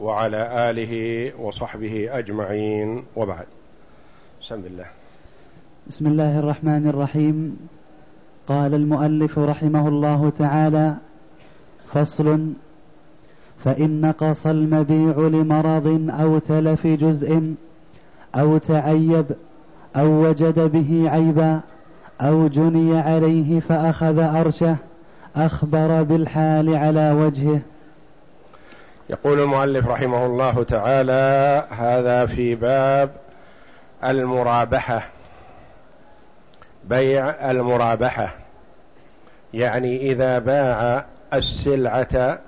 وعلى آله وصحبه أجمعين. وبعد. بسم الله. بسم الله الرحمن الرحيم. قال المؤلف رحمه الله تعالى فصل فإن نقص المبيع لمرض أو تلف جزء أو تعيب أو وجد به عيبا أو جني عليه فأخذ أرشه أخبر بالحال على وجهه يقول المؤلف رحمه الله تعالى هذا في باب المرابحة. بيع المرابحة. يعني إذا باع السلعة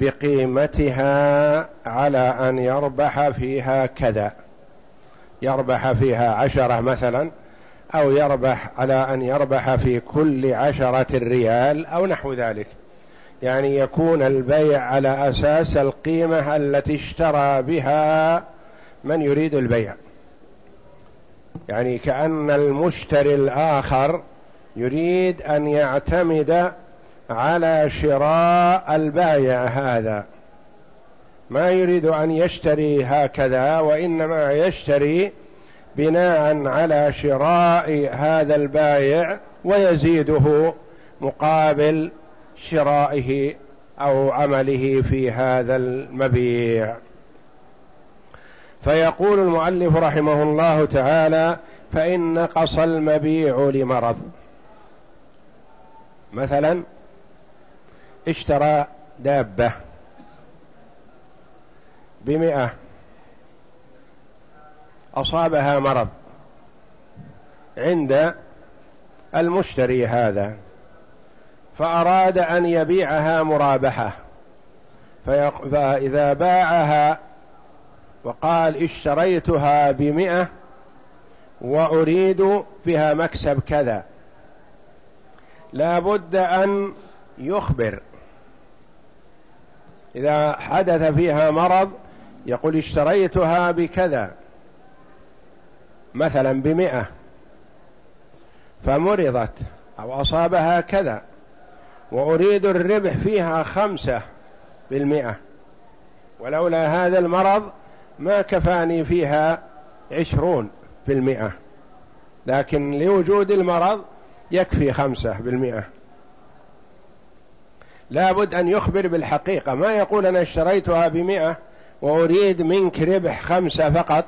بقيمتها على أن يربح فيها كذا. يربح فيها عشرة مثلا أو يربح على أن يربح في كل عشرة ريال أو نحو ذلك. يعني يكون البيع على أساس القيمة التي اشترى بها من يريد البيع. يعني كأن المشتري الآخر يريد أن يعتمد على شراء البايع هذا. ما يريد أن يشتري هكذا وإنما يشتري بناء على شراء هذا البايع ويزيده مقابل شرائه أو عمله في هذا المبيع. فيقول المؤلف رحمه الله تعالى فإن نقص المبيع لمرض. مثلا اشترى دابة بمئة أصابها مرض عند المشتري هذا. فأراد أن يبيعها مرابحة. فإذا باعها وقال اشتريتها بمئة وأريد بها مكسب كذا. لا بد أن يخبر. إذا حدث فيها مرض يقول اشتريتها بكذا مثلا بمئة فمرضت أو أصابها كذا. وأريد الربح فيها خمسة بالمئة. ولولا هذا المرض ما كفاني فيها عشرون بالمئة. لكن لوجود المرض يكفي خمسة بالمئة. لابد أن يخبر بالحقيقة. ما يقول أنا اشتريتها بمئة وأريد منك ربح خمسة فقط؟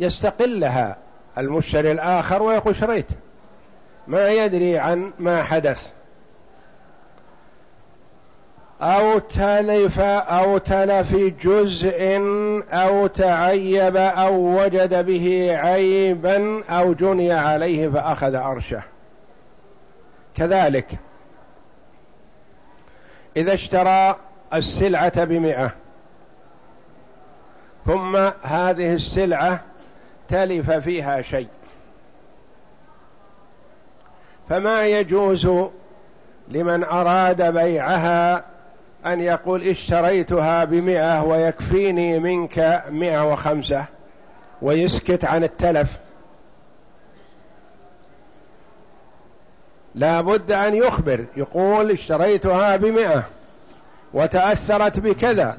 يستقلها المشتري الآخر ويقول شريت ما يدري عن ما حدث. أو تلف أو تلف جزء أو تعيب أو وجد به عيبا أو جني عليه فأخذ أرشه. كذلك إذا اشترى السلعة بمئة ثم هذه السلعة تلف فيها شيء. فما يجوز لمن أراد بيعها أن يقول اشتريتها بمئة ويكفيني منك مئة وخمسة ويسكت عن التلف. لا بد أن يخبر يقول اشتريتها بمئة وتأثرت بكذا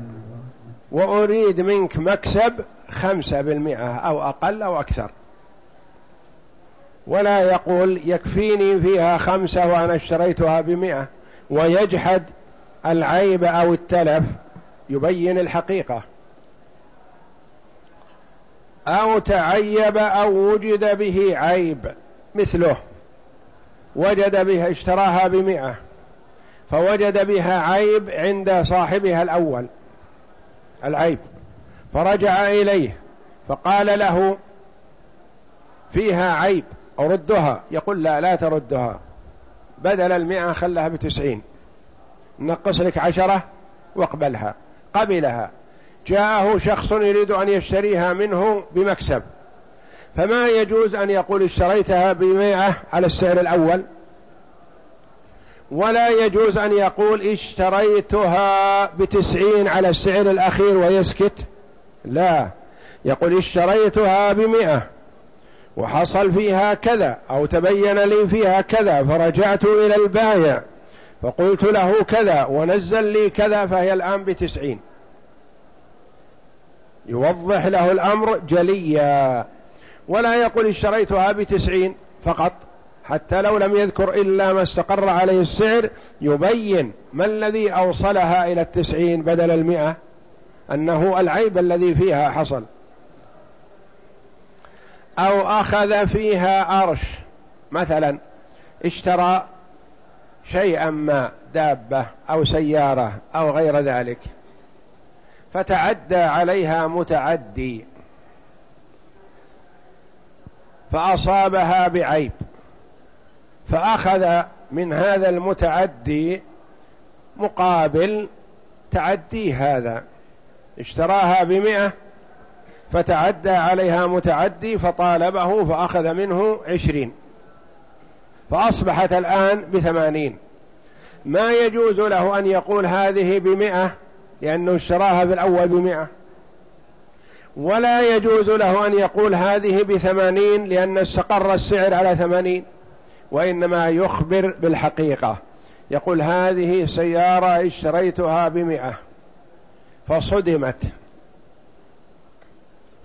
وأريد منك مكسب خمسة بالمئة أو أقل أو أكثر. ولا يقول يكفيني فيها خمسة وأنا اشتريتها بمئة ويجحد العيب أو التلف يبين الحقيقة. أو تعيب أو وجد به عيب مثله. وجد بها اشتراها بمئة. فوجد بها عيب عند صاحبها الأول العيب. فرجع إليه فقال له فيها عيب أردها يقول لا لا تردها. بدل المئة خلها بتسعين. نقص لك عشرة واقبلها قبلها. جاءه شخص يريد أن يشتريها منه بمكسب فما يجوز أن يقول اشتريتها بمئة على السعر الأول؟ ولا يجوز أن يقول اشتريتها بتسعين على السعر الأخير ويسكت؟ لا. يقول اشتريتها بمئة وحصل فيها كذا أو تبين لي فيها كذا فرجعت إلى البايع. فقلت له كذا ونزل لي كذا فهي الآن بتسعين. يوضح له الأمر جليا. ولا يقول اشتريتها بتسعين فقط حتى لو لم يذكر إلا ما استقر عليه السعر يبين ما الذي أوصلها إلى التسعين بدل المئة أنه العيب الذي فيها حصل. أو أخذ فيها أرش مثلا اشترى شيئا ما دابة أو سيارة أو غير ذلك. فتعدى عليها متعدي. فأصابها بعيب. فأخذ من هذا المتعدي مقابل تعدي هذا. اشتراها بمئة فتعدى عليها متعدي فطالبه فأخذ منه عشرين. فأصبحت الآن بثمانين. ما يجوز له أن يقول هذه بمئة لأنه اشتراها في الأول بمئة. ولا يجوز له أن يقول هذه بثمانين لأن استقر السعر على ثمانين. وإنما يخبر بالحقيقة. يقول هذه سيارة اشتريتها بمئة فصدمت.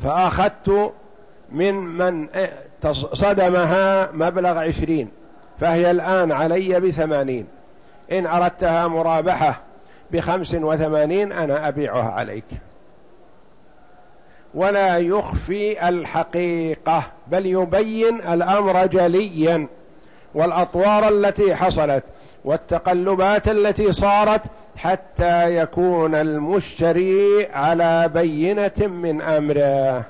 فأخذت من من صدمها مبلغ عشرين. فهي الآن علي بثمانين. إن أردتها مرابحة بخمس وثمانين أنا أبيعها عليك. ولا يخفي الحقيقة بل يبين الأمر جليا. والأطوار التي حصلت والتقلبات التي صارت حتى يكون المشتري على بينة من أمره.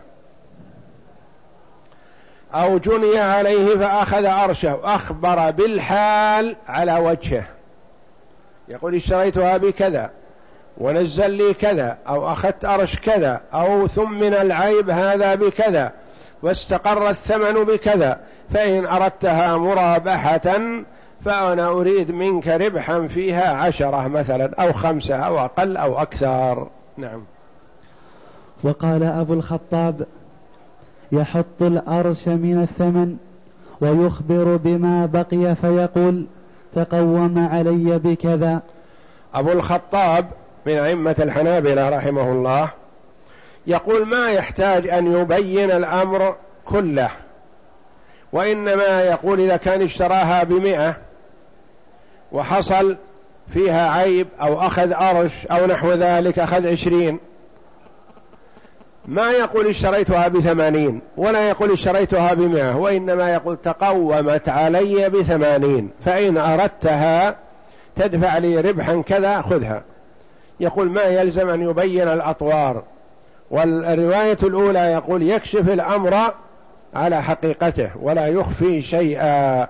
أو جني عليه فأخذ أرشه أخبر بالحال على وجهه. يقول اشتريتها بكذا ونزل لي كذا أو أخذت أرش كذا أو ثمن العيب هذا بكذا واستقر الثمن بكذا. فإن أردتها مرابحة فأنا أريد منك ربحا فيها عشرة مثلا أو خمسة أو أقل أو أكثر. نعم. وقال أبو الخطاب يحط الأرش من الثمن ويخبر بما بقي فيقول تقوم علي بكذا. أبو الخطاب من أئمة الحنابلة رحمه الله يقول ما يحتاج أن يبين الأمر كله وإنما يقول إذا كان اشتراها بمئة وحصل فيها عيب أو أخذ أرش أو نحو ذلك أخذ عشرين ما يقول اشتريتها بثمانين ولا يقول اشتريتها بمئة وإنما يقول تقومت علي بثمانين فإن أردتها تدفع لي ربحا كذا خذها. يقول ما يلزم أن يبين الأطوار. والرواية الأولى يقول يكشف الأمر على حقيقته ولا يخفي شيئا.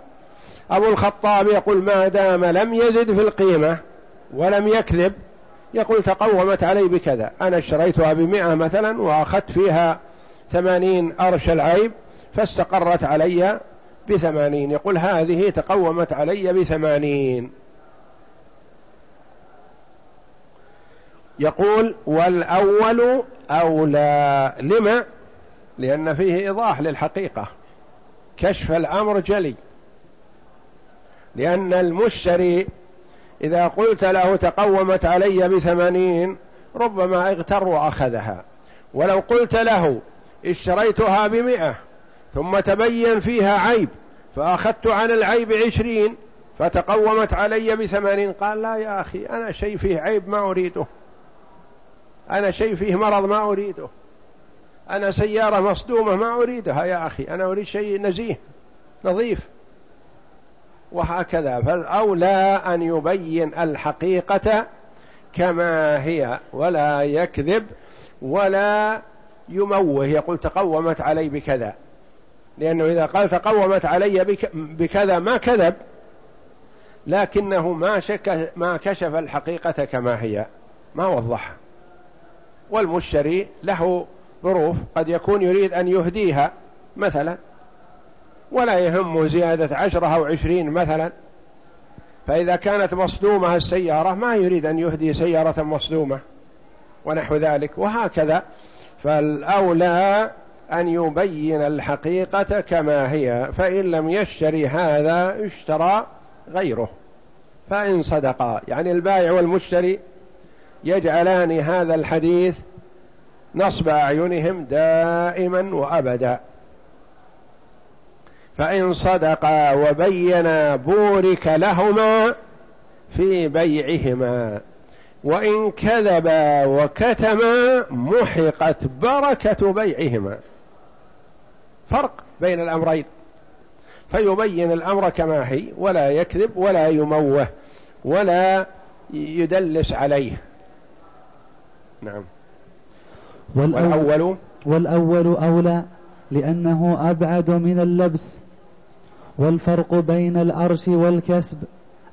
أبو الخطاب يقول ما دام لم يزد في القيمة ولم يكذب يقول تقومت علي بكذا. أنا اشتريتها بمئة مثلا وأخذت فيها ثمانين أرش العيب فاستقرت علي بثمانين. يقول هذه تقومت علي بثمانين. يقول والأول أولى. لما؟ لأن فيه إيضاح للحقيقة. كشف الأمر جلي. لأن المشتري إذا قلت له تقومت علي بثمانين ربما اغتر وأخذها. ولو قلت له اشتريتها بمئة ثم تبين فيها عيب فأخذت عن العيب عشرين فتقومت علي بثمانين. قال لا يا أخي أنا شيء فيه عيب ما أريده. أنا شيء فيه مرض ما أريده. أنا سيارة مصدومة ما أريدها يا أخي. أنا أريد شيء نزيه نظيف. وهكذا. فالأولى أن يبين الحقيقة كما هي ولا يكذب ولا يموه. يقول تقومت علي بكذا. لأنه إذا قال تقومت علي بكذا ما كذب لكنه ما, شك ما كشف الحقيقة كما هي ما وضحها والمشتري له ظروف. قد يكون يريد أن يهديها مثلا. ولا يهمه زيادة عشرة أو عشرين مثلا. فإذا كانت مصدومة السيارة ما يريد أن يهدي سيارة مصدومة ونحو ذلك وهكذا. فالأولى أن يبين الحقيقة كما هي فإن لم يشتري هذا اشترى غيره. فإن صدقا يعني البائع والمشتري يجعلان هذا الحديث نصب أعينهم دائما وأبدا. فإن صدقا وبينا بورك لهما في بيعهما. وإن كذبا وكتما محقت بركة بيعهما. فرق بين الأمرين. فيبين الأمر كما هي ولا يكذب ولا يموه ولا يدلس عليه. نعم. والأول؟ والأول أولى لأنه أبعد من اللبس. والفرق بين الأرش والكسب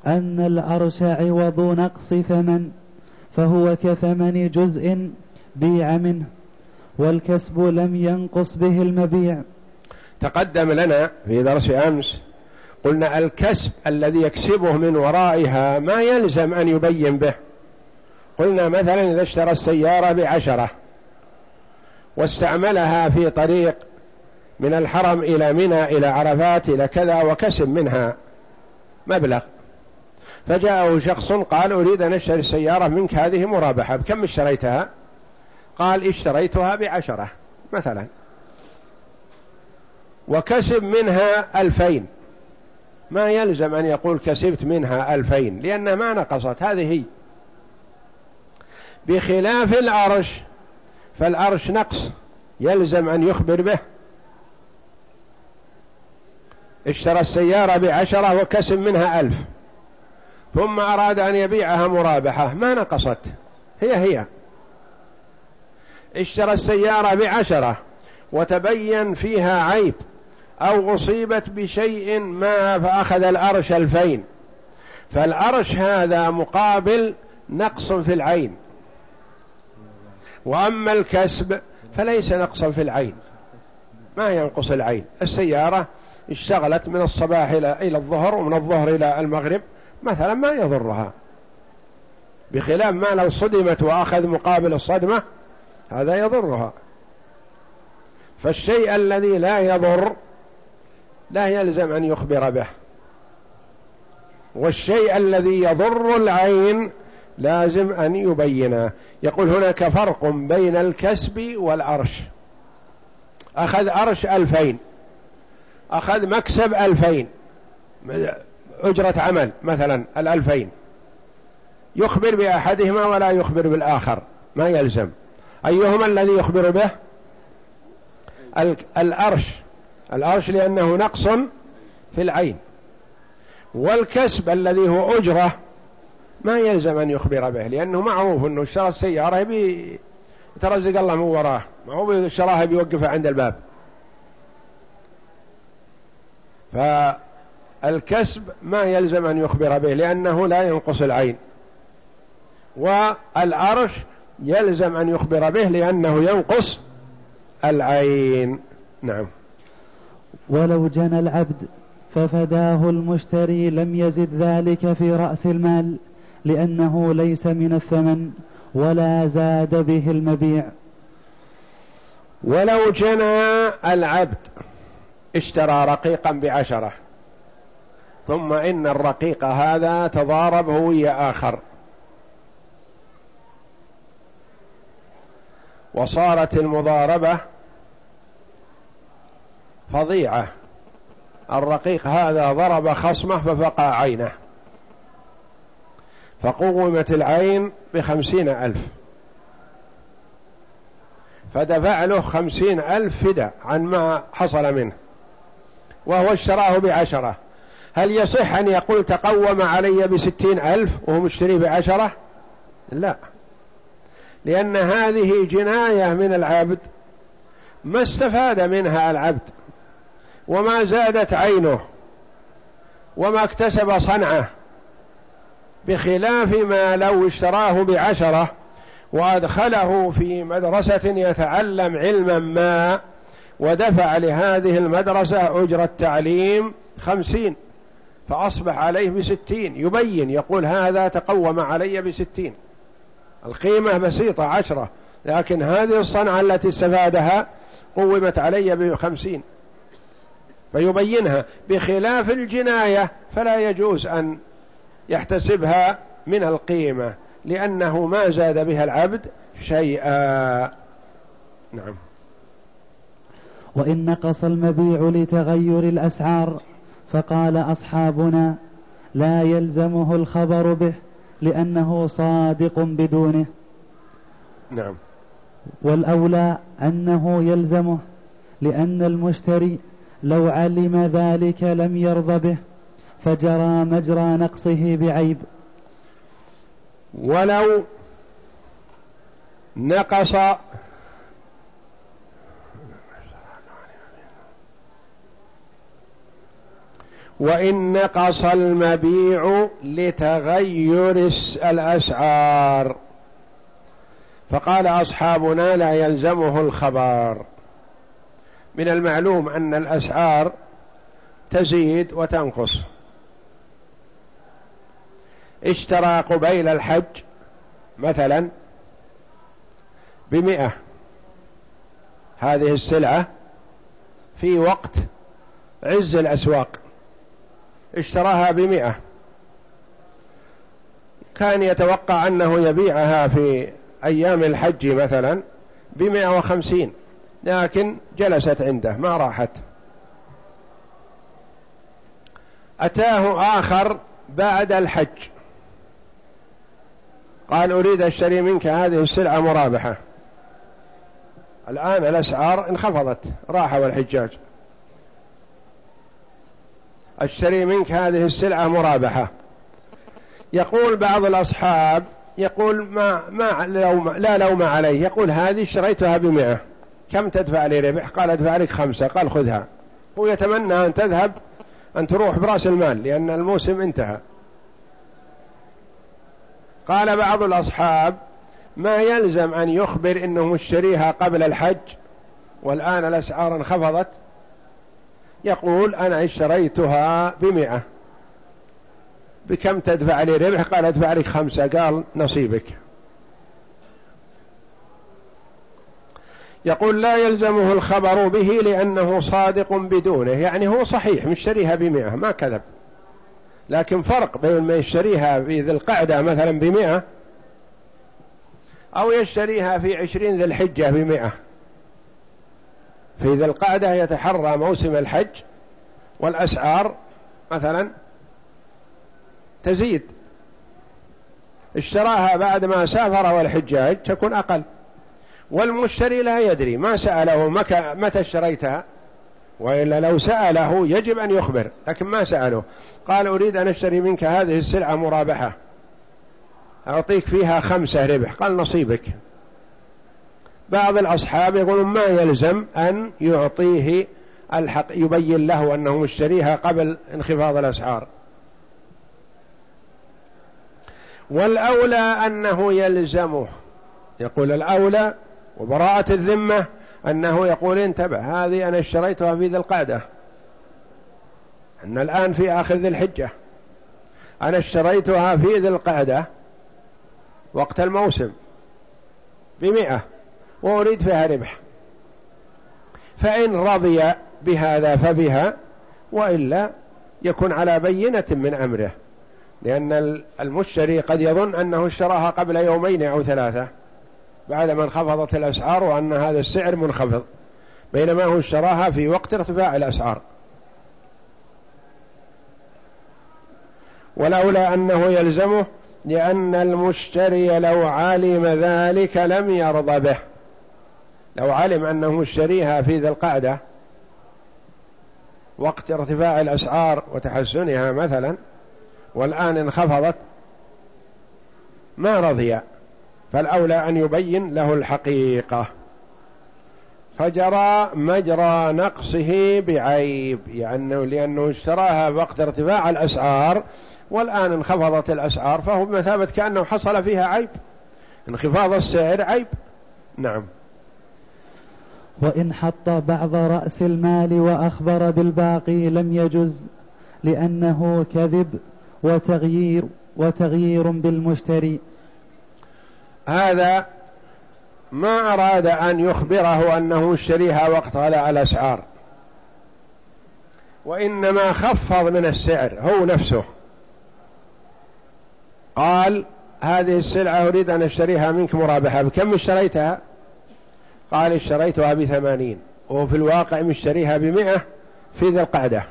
أن الأرش عوض نقص ثمن فهو كثمن جزء بيع منه والكسب لم ينقص به المبيع. تقدم لنا في درس أمس قلنا الكسب الذي يكسبه من ورائها ما يلزم أن يبين به. قلنا مثلا إذا اشترى السيارة بعشرة واستعملها في طريق من الحرم إلى منى إلى عرفات إلى كذا وكسب منها مبلغ. فجاءه شخص قال أريد أن أشتري السيارة منك هذه مرابحة بكم اشتريتها؟ قال اشتريتها بعشرة مثلا. وكسب منها ألفين. ما يلزم أن يقول كسبت منها ألفين لأن ما نقصت هذه هي. بخلاف العرش فالعرش نقص يلزم أن يخبر به. اشترى السيارة بعشرة وكسب منها ألف. ثم أراد أن يبيعها مرابحة. ما نقصت. هي هي. اشترى السيارة بعشرة وتبين فيها عيب أو أصيبت بشيء ما فأخذ الأرش ألفين. فالأرش هذا مقابل نقص في العين. وأما الكسب فليس نقصا في العين. ما ينقص العين. السيارة اشتغلت من الصباح إلى إلى الظهر ومن الظهر إلى المغرب مثلا ما يضرها. بخلاف ما لو صدمت وأخذ مقابل الصدمة هذا يضرها. فالشيء الذي لا يضر لا يلزم أن يخبر به. والشيء الذي يضر العين لازم أن يبينه. يقول هناك فرق بين الكسب والأرش. أخذ أرش ألفين. أخذ مكسب ألفين. أجرة عمل مثلا الألفين. يخبر بأحدهما ولا يخبر بالآخر. ما يلزم. أيهما الذي يخبر به؟ الأرش. الأرش لأنه نقص في العين. والكسب الذي هو أجرة ما يلزم أن يخبر به لأنه معروف أنه اشترى السيارة يترزق الله من وراه. ما هو اشتراها بيوقفها عند الباب. فالكسب ما يلزم أن يخبر به لأنه لا ينقص العين. والعرش يلزم أن يخبر به لأنه ينقص العين. نعم. ولو جنى العبد ففداه المشتري لم يزد ذلك في رأس المال لأنه ليس من الثمن ولا زاد به المبيع. ولو جنى العبد اشترى رقيقا بعشرة. ثم إن الرقيق هذا تضارب هوية آخر. وصارت المضاربة فظيعة. الرقيق هذا ضرب خصمه ففقع عينه. فقومت العين بخمسين ألف. فدفع له خمسين ألف فدا عن ما حصل منه. وهو اشتراه بعشرة. هل يصح أن يقول تقوم علي بستين ألف وهو مشتري بعشرة؟ لا. لأن هذه جناية من العبد. ما استفاد منها العبد؟ وما زادت عينه؟ وما اكتسب صنعه؟ بخلاف ما لو اشتراه بعشرة وأدخله في مدرسة يتعلم علما ما ودفع لهذه المدرسة أجرة تعليم خمسين فأصبح عليه بستين يبين يقول هذا تقوم علي بستين. القيمة بسيطة عشرة لكن هذه الصنعة التي استفادها قومت علي بخمسين. فيبينها بخلاف الجناية فلا يجوز أن يحتسبها من القيمة لأنه ما زاد بها العبد شيئا. نعم. وإن نقص المبيع لتغير الأسعار فقال أصحابنا لا يلزمه الخبر به لأنه صادق بدونه. نعم. والأولى أنه يلزمه لأن المشتري لو علم ذلك لم يرضى به فجرى مجرى نقصه بعيب. ولو نقص وإن نقص المبيع لتغير الأسعار. فقال أصحابنا لا يلزمه الخبر. من المعلوم أن الأسعار تزيد وتنقص. اشترى قبيل الحج مثلا بمئة. هذه السلعة في وقت عز الأسواق. اشتراها بمئة. كان يتوقع أنه يبيعها في أيام الحج مثلا بمئة وخمسين لكن جلست عنده ما راحت. أتاه آخر بعد الحج. قال أريد أشتري منك هذه السلعة مرابحة. الآن الأسعار انخفضت راحوا الحجاج اشتري منك هذه السلعة مرابحة. يقول بعض الأصحاب يقول ما ما لوم لا لوم عليه يقول هذه اشتريتها بمئة. كم تدفع لي ربح؟ قال أدفع لك خمسة. قال خذها. هو يتمنى أن تذهب أن تروح برأس المال لأن الموسم انتهى. قال بعض الأصحاب ما يلزم أن يخبر إنه مشتريها قبل الحج؟ والآن الأسعار انخفضت. يقول أنا اشتريتها بمئة. بكم تدفع لي ربح؟ قال ادفع لك خمسة قال نصيبك. يقول لا يلزمه الخبر به لأنه صادق بدونه يعني هو صحيح مشتريها بمئة ما كذب. لكن فرق بين ما يشتريها في ذي القعدة مثلا بمئة أو يشتريها في عشرين ذي الحجة بمئة. في ذي القعدة يتحرى موسم الحج والأسعار مثلا تزيد. اشتراها بعد ما سافر والحجاج تكون أقل. والمشتري لا يدري ما سأله متى اشتريتها؟ وإلا لو سأله يجب أن يخبر لكن ما سأله. قال أريد أن أشتري منك هذه السلعة مرابحة. أعطيك فيها خمسة ربح. قال نصيبك. بعض الأصحاب يقولون ما يلزم أن يعطيه الحق يبين له أنه مشتريها قبل انخفاض الأسعار. والأولى أنه يلزمه. يقول الأولى وبراءة الذمة أنه يقول انتبه هذه أنا اشتريتها في ذي القعدة. أن الآن في آخر ذي الحجة. أنا اشتريتها في ذي القعدة وقت الموسم بمئة. وأريد فيها ربح. فإن رضي بهذا فبها وإلا يكون على بينة من أمره. لأن المشتري قد يظن أنه اشتراها قبل يومين أو ثلاثة بعدما انخفضت الأسعار وأن هذا السعر منخفض. بينما هو اشتراها في وقت ارتفاع الأسعار. ولولا أنه يلزمه لأن المشتري لو علم ذلك لم يرضى به. لو علم أنه مشتريها في ذي القعدة وقت ارتفاع الأسعار وتحسنها مثلا والآن انخفضت ما رضي فالأولى أن يبين له الحقيقة. فجرى مجرى نقصه بعيب يعني لأنه اشتراها وقت ارتفاع الأسعار والآن انخفضت الأسعار فهو بمثابة كأنه حصل فيها عيب. انخفاض السعر عيب. نعم. وإن حط بعض رأس المال وأخبر بالباقي لم يجز لأنه كذب وتغيير وتغيير بالمشتري. هذا ما أراد أن يخبره أنه اشتريها وقت غلاء الأسعار. وإنما خفض من السعر هو نفسه. قال هذه السلعة أريد أن أشتريها منك مرابحة بكم اشتريتها؟ قال اشتريتها بثمانين وهو في الواقع مشتريها بمئة في ذي القعدة.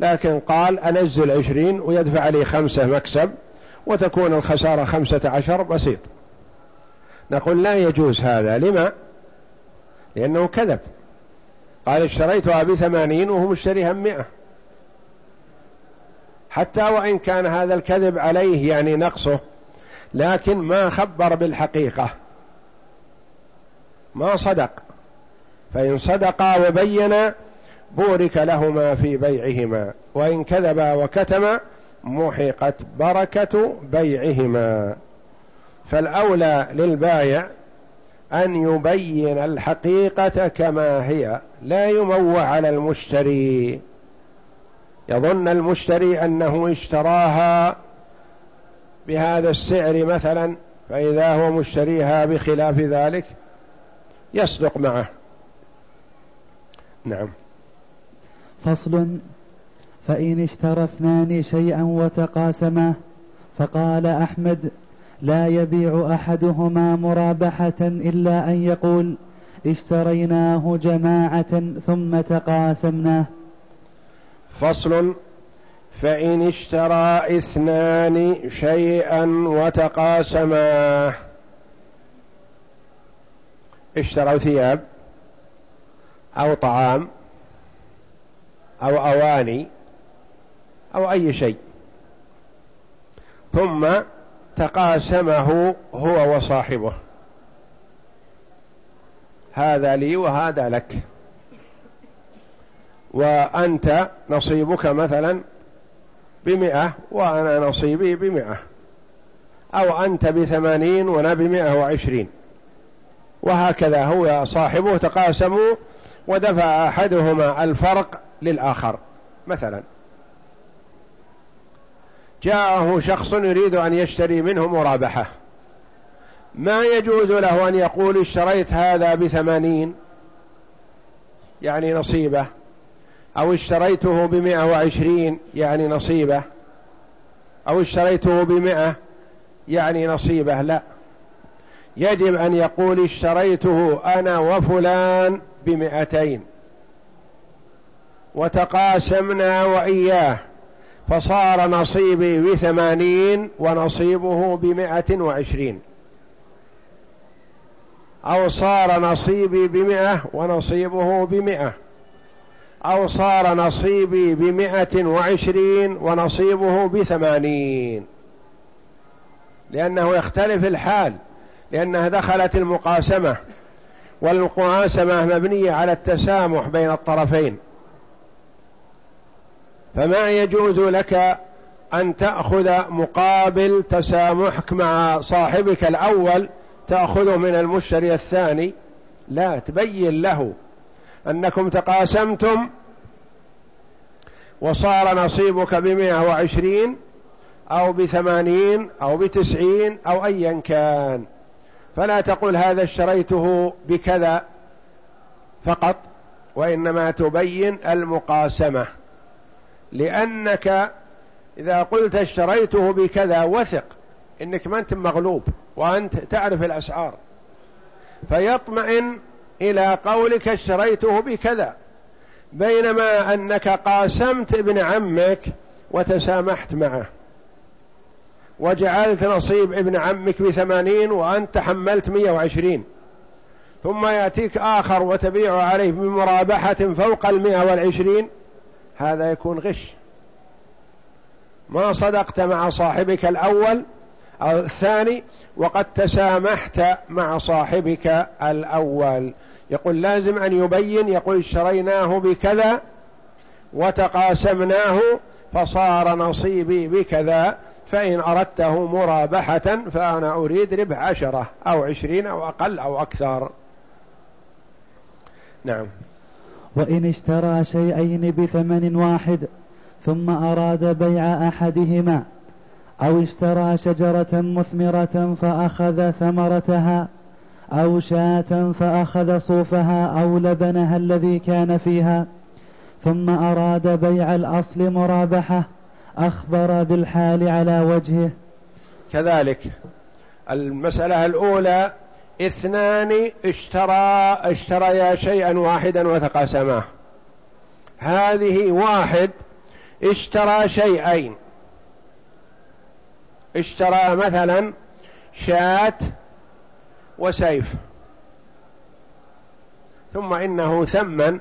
لكن قال أنزل عشرين ويدفع لي خمسة مكسب وتكون الخسارة خمسة عشر بسيط. نقول لا يجوز هذا لما؟ لأنه كذب. قال اشتريتها بثمانين وهو مشتريها بمئة. حتى وإن كان هذا الكذب عليه يعني نقصه لكن ما خبر بالحقيقة. ما صدق. فإن صدقا وبين بورك لهما في بيعهما وإن كذبا وكتما محقت بركة بيعهما. فالأولى للبايع أن يبين الحقيقة كما هي لا يموع على المشتري. يظن المشتري أنه اشتراها بهذا السعر مثلا فإذا هو مشتريها بخلاف ذلك يصدق معه. نعم. فصل. فإن اشترى اثنان شيئا وتقاسماه فقال أحمد لا يبيع أحدهما مرابحة إلا أن يقول اشتريناه جماعة ثم تقاسمناه فصل. فإن اشترى اثنان شيئا وتقاسماه اشتروا ثياب أو طعام أو أواني أو أي شيء. ثم تقاسمه هو وصاحبه. هذا لي وهذا لك. وأنت نصيبك مثلا بمئة وأنا نصيبي بمئة. أو أنت بثمانين وأنا بمئة وعشرين. وهكذا هو صاحبه تقاسموا ودفع أحدهما الفرق للآخر. مثلا جاءه شخص يريد أن يشتري منه مرابحة. ما يجوز له أن يقول اشتريت هذا بثمانين؟ يعني نصيبة. أو اشتريته بمئة وعشرين؟ يعني نصيبة. أو اشتريته بمئة؟ يعني نصيبة. لا. يجب أن يقول اشتريته أنا وفلان بمئتين وتقاسمنا وإياه فصار نصيبي بثمانين ونصيبه بمائة وعشرين أو صار نصيبي بمئة ونصيبه بمئة أو صار نصيبي بمئة وعشرين ونصيبه بثمانين لأنه يختلف الحال لأنها دخلت المقاسمة والمقاسمة مبنية على التسامح بين الطرفين. فما يجوز لك أن تأخذ مقابل تسامحك مع صاحبك الأول تأخذه من المشتري الثاني. لا تبين له أنكم تقاسمتم وصار نصيبك بمئة وعشرين أو بثمانين أو بتسعين أو أيا كان. فلا تقول هذا اشتريته بكذا فقط وإنما تبين المقاسمة. لأنك إذا قلت اشتريته بكذا وثق إنك ما أنت مغلوب وأنت تعرف الأسعار. فيطمئن إلى قولك اشتريته بكذا بينما أنك قاسمت ابن عمك وتسامحت معه. وجعلت نصيب ابن عمك بثمانين وأنت تحملت مية وعشرين. ثم يأتيك آخر وتبيع عليه بمرابحة فوق المئة والعشرين. هذا يكون غش. ما صدقت مع صاحبك الأول أو الثاني وقد تسامحت مع صاحبك الأول. يقول لازم أن يبين يقول اشتريناه بكذا وتقاسمناه فصار نصيبي بكذا. فإن أردته مرابحة فأنا أريد ربح عشرة أو عشرين أو أقل أو أكثر. نعم. وإن اشترى شيئين بثمن واحد ثم أراد بيع أحدهما أو اشترى شجرة مثمرة فأخذ ثمرتها أو شاة فأخذ صوفها أو لبنها الذي كان فيها ثم أراد بيع الأصل مرابحة أخبر بالحال على وجهه. كذلك المسألة الأولى اثنان اشترى اشتريا شيئا واحدا وتقاسماه هذه واحد اشترى شيئين. اشترى مثلا شاة وسيف. ثم إنه ثمن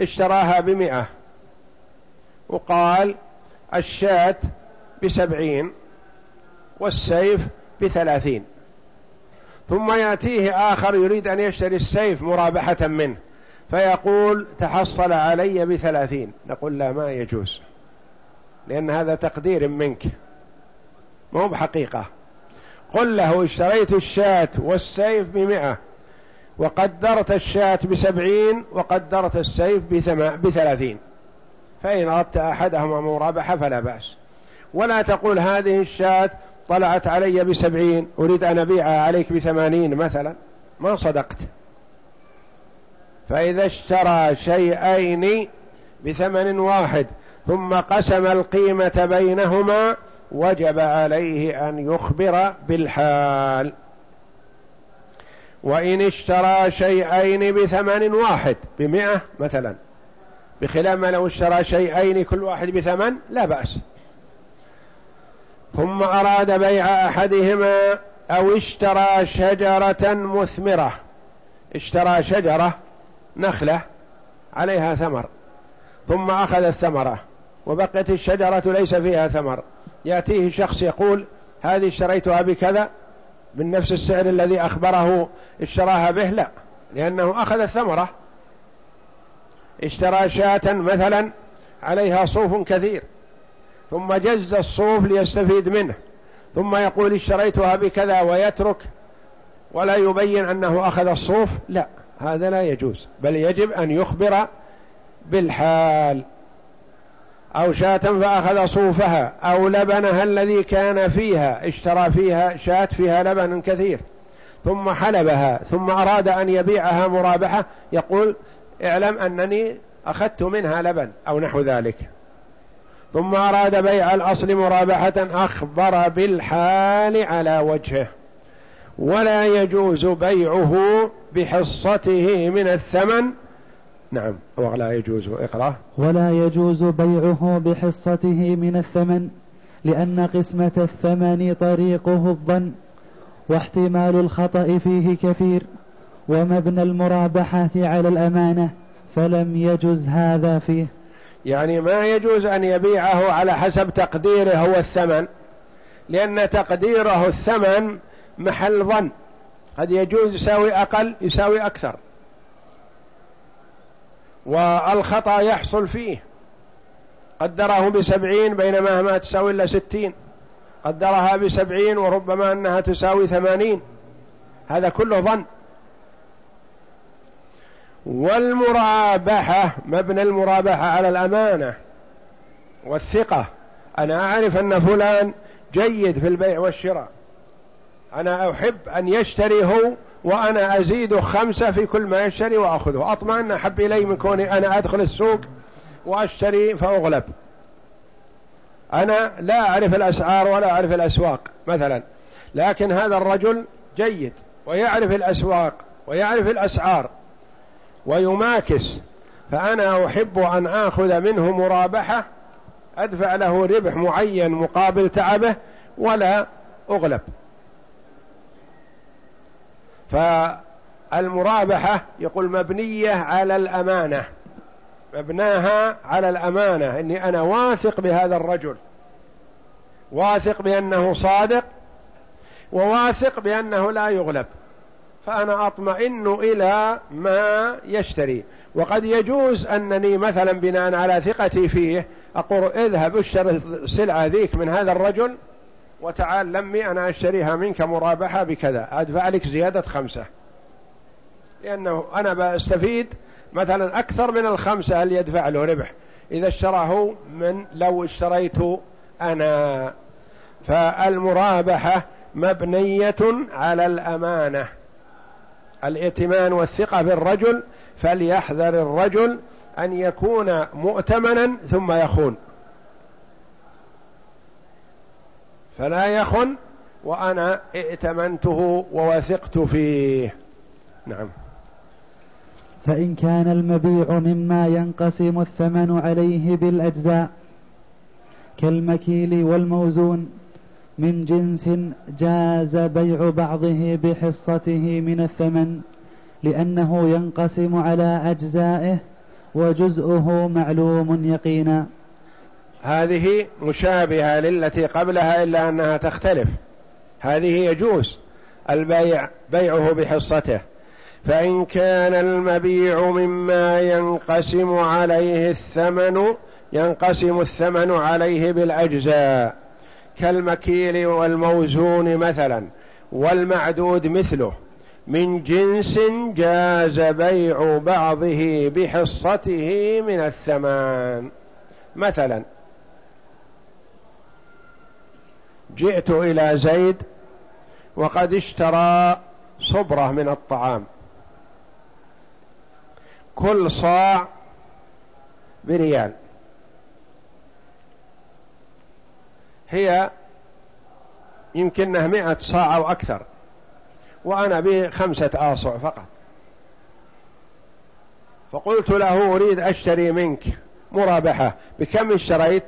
اشتراها بمئة. وقال الشاة بسبعين والسيف بثلاثين. ثم يأتيه آخر يريد أن يشتري السيف مرابحة منه فيقول تحصل علي بثلاثين. نقول لا ما يجوز لأن هذا تقدير منك مو بحقيقة. قل له اشتريت الشاة والسيف بمئة وقدرت الشاة بسبعين وقدرت السيف بثلاثين. فإن أردت أحدهما مرابحة فلا بأس. ولا تقول هذه الشاة طلعت علي بسبعين أريد أن أبيعها عليك بثمانين مثلا. ما صدقت. فإذا اشترى شيئين بثمن واحد ثم قسم القيمة بينهما وجب عليه أن يخبر بالحال. وإن اشترى شيئين بثمن واحد بمئة مثلا. بخلاف ما لو اشترى شيئين كل واحد بثمن لا بأس. ثم أراد بيع أحدهما أو اشترى شجرة مثمرة. اشترى شجرة نخلة عليها ثمر. ثم أخذ الثمرة وبقت الشجرة ليس فيها ثمر. يأتيه شخص يقول هذه اشتريتها بكذا؟ من نفس السعر الذي أخبره اشتراها به؟ لا لأنه أخذ الثمرة. اشترى شاة مثلا عليها صوف كثير ثم جز الصوف ليستفيد منه ثم يقول اشتريتها بكذا ويترك ولا يبين أنه أخذ الصوف؟ لا هذا لا يجوز بل يجب أن يخبر بالحال. أو شاة فأخذ صوفها أو لبنها الذي كان فيها اشترى فيها شاة فيها لبن كثير ثم حلبها ثم أراد أن يبيعها مرابحة يقول اعلم أنني أخذت منها لبن أو نحو ذلك. ثم أراد بيع الأصل مرابحة أخبر بالحال على وجهه. ولا يجوز بيعه بحصته من الثمن. نعم ولا يجوز اقرأ. ولا يجوز بيعه بحصته من الثمن لأن قسمة الثمن طريقه الظن واحتمال الخطأ فيه كثير. ومبنى المرابحة على الأمانة فلم يجز هذا فيه. يعني ما يجوز أن يبيعه على حسب تقديره هو الثمن لأن تقديره الثمن محل ظن. قد يجوز يساوي أقل يساوي أكثر. والخطأ يحصل فيه. قدره بسبعين بينما ما تساوي إلا ستين. قدرها بسبعين وربما أنها تساوي ثمانين. هذا كله ظن. والمرابحة مبنى المرابحة على الأمانة والثقة. أنا أعرف أن فلان جيد في البيع والشراء. أنا أحب أن يشتري هو وأنا أزيد خمسة في كل ما يشتري وأخذه. أطمئن أحب إلي من كوني أنا أدخل السوق وأشتري فأغلب. أنا لا أعرف الأسعار ولا أعرف الأسواق مثلا. لكن هذا الرجل جيد ويعرف الأسواق ويعرف الأسعار. ويماكس فأنا أحب أن آخذ منه مرابحة أدفع له ربح معين مقابل تعبه ولا أغلب. فالمرابحة يقول مبنية على الأمانة. مبناها على الأمانة إني أنا واثق بهذا الرجل. واثق بأنه صادق وواثق بأنه لا يغلب. فأنا أطمئن إلى ما يشتري. وقد يجوز أنني مثلا بناء على ثقتي فيه أقول اذهب اشتري السلعة ذيك من هذا الرجل وتعال لمي أنا أشتريها منك مرابحة بكذا. أدفع لك زيادة خمسة. لأنه أنا بستفيد مثلا أكثر من الخمسة اللي يدفع له ربح. إذا اشتراه من لو اشتريت أنا. فالمرابحة مبنية على الأمانة. الائتمان والثقة بالرجل فليحذر الرجل أن يكون مؤتمنا ثم يخون. فلا يخن وأنا ائتمنته ووثقت فيه. نعم. فإن كان المبيع مما ينقسم الثمن عليه بالأجزاء كالمكيل والموزون من جنس جاز بيع بعضه بحصته من الثمن لأنه ينقسم على أجزائه وجزءه معلوم يقينا. هذه مشابهة للتي قبلها إلا أنها تختلف. هذه يجوز البيع بيعه بحصته. فإن كان المبيع مما ينقسم عليه الثمن ينقسم الثمن عليه بالأجزاء. كالمكيل والموزون مثلا والمعدود مثله. من جنس جاز بيع بعضه بحصته من الثمان مثلا جئت إلى زيد وقد اشترى صبرة من الطعام. كل صاع بريال. هي يمكنها مئة صاع أكثر. وأنا بخمسة آصع فقط. فقلت له أريد أشتري منك مرابحة. بكم اشتريت؟